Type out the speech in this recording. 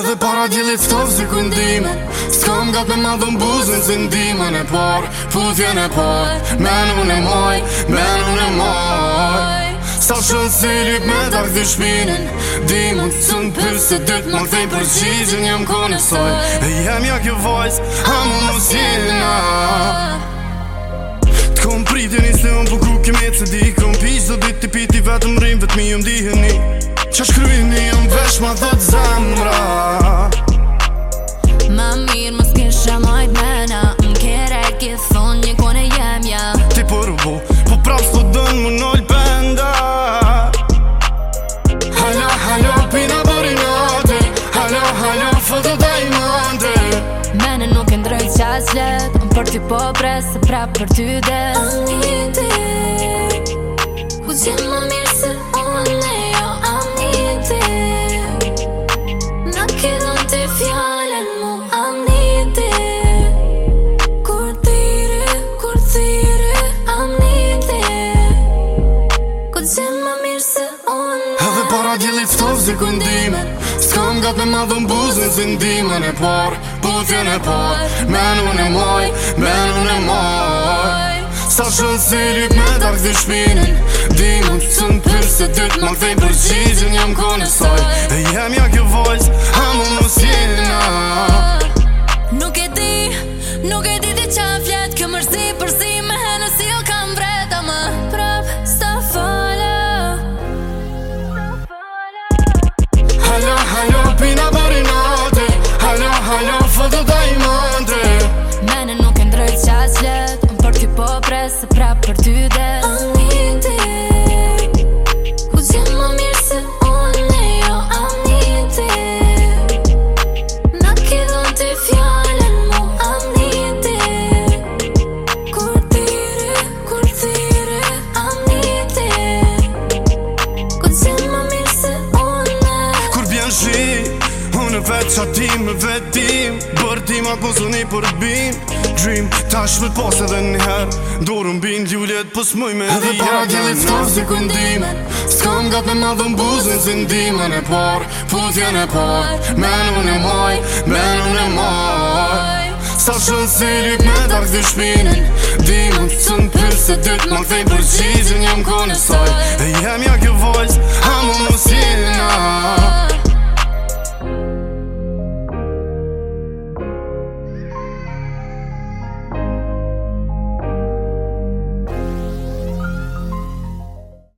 Edhe para djelit ftof si këndime S'kam gat me madhën buzën Se ndime në por, putje në por Menu në moj, menu në moj Sa shën si lip me dark dhe shpinin Dimon të cën për se dyt Më këthej për qizhin jëm kone soj E jem ja kjo vajz, a mu më sjena T'kom pritin i se unë buku kime të di Kom pish do dit t'i piti vetëm rrim Vetëmi jëm diheni Qa shkryni jëm vesh ma dhët zem që po presë prap për ty dhe Unë i ti Ku gjithë më mirë se unë e jo Unë i ti Në kidon të fjallën mu Unë i ti Kur tiri, kur tiri Unë i ti Ku gjithë më mirë se unë e Edhe para jo, gjellit ftof zë këndime Ska më gatë me madhën buzën zëndime në parë putjen e por Men unë e moj, men unë e moj Sa shumë si lyp me dark dhe shpinin Dimu të cënë përse se Më Ma përgjigjen jam kone saj E jem ja kjo shi Unë vetë që ti me vetim Bërë ti ma ku së një përbim Dream, ta është me posë edhe njëherë Dorën bim, gjullet pës mëj me dhe Edhe para gjellit të nërë si këndime Ska më gatë me ma dhëm buzën si ndime Në parë, putje po në parë Me në në maj, me në në maj Sa shënë si lyp me darkë dhe shpinin Dimën të cënë pyrë se dytë Ma këthejnë përgjigjën jam kone saj E jem ja kjo vojtë, ha më mësien